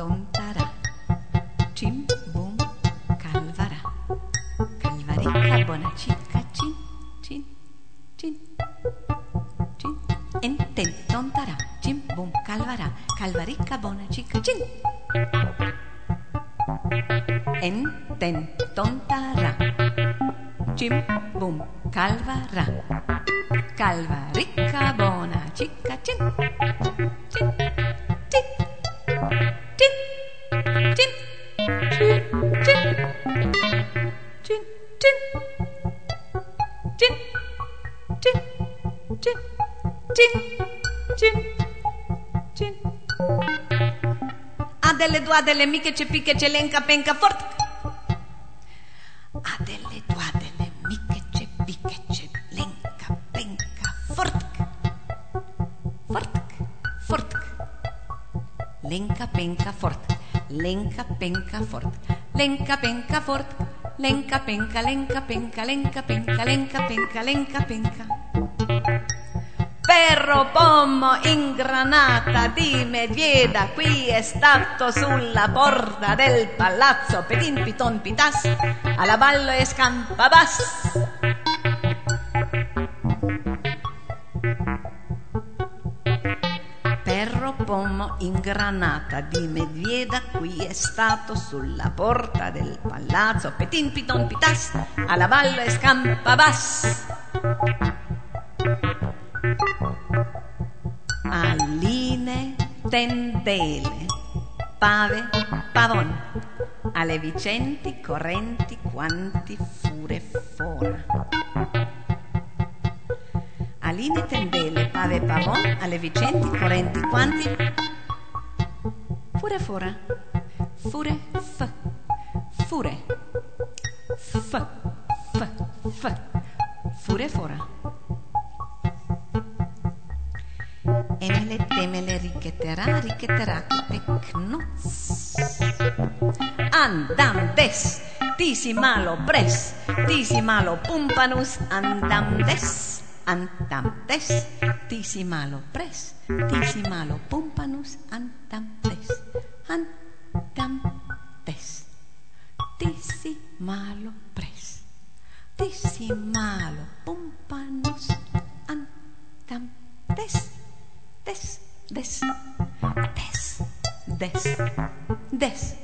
tontarà. Cim, bum, calvarà. Calvaricca, buona cicca, cin, cin, cin, cin. Enten, tontarà. Cim, bum, calvarà. Calvaricca, buona cicca, cin. Enten, tontarà. Cim, bum, calvarà. Calvaricca, buona cicca. Cin, cin, cin, cin. Adele, doadele, miche ce piche ce lenca penca fort. Adele, doadele, miche ce piche ce lenca penca fort. Fort, fort. Lenca penca fort. Lenca penca fort. Lenca penca fort. Lenca penca, lenca penca, lenca penca, lenca penca, lenca penca. Pomo in granata di Medieda qui è stato sulla porta del palazzo Pedin Piton Pitas alla ballo e scampa bas. Perro pomo in granata di Medieda qui è stato sulla porta del palazzo Pedin Piton Pitas alla ballo e scampa tendele, pave, pavon, alle vicenti, correnti, quanti fure fora. Aline, tendele, pave, pavon, alle vicenti, correnti, quanti fure fora. Fure, f, fure, f, f, f, fure fora. Emele, temele, richetterà, richetterà, tecnoz. Andam des, tisi pres, tisi malo pumpanus, andam des, andam des, pres, tisi malo pumpanus, andam des, andam des, pres, tisi malo pumpanus, this.